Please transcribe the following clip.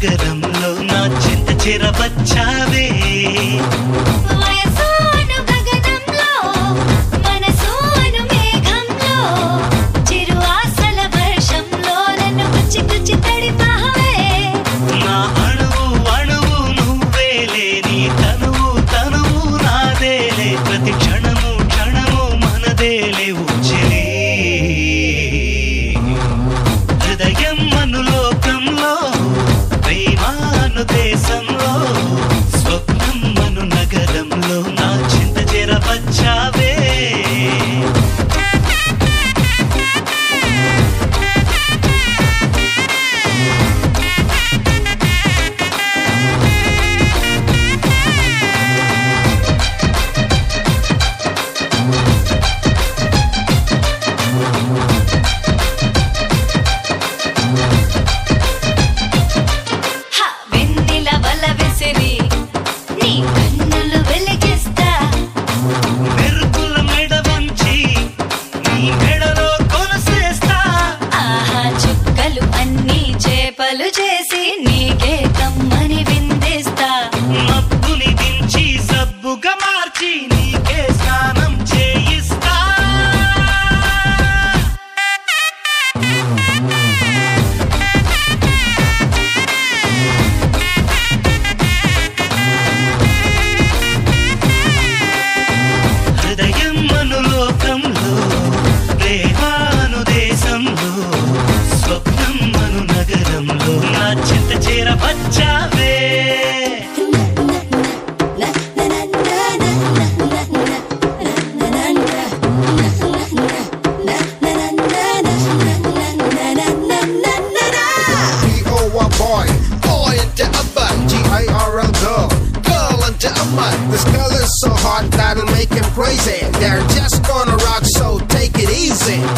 నగరంలో నా చింత చెరవచ్చావే kissing. बोलो जे spot. This fella's so hot that'll make him crazy. They're just gonna rock, so take it easy.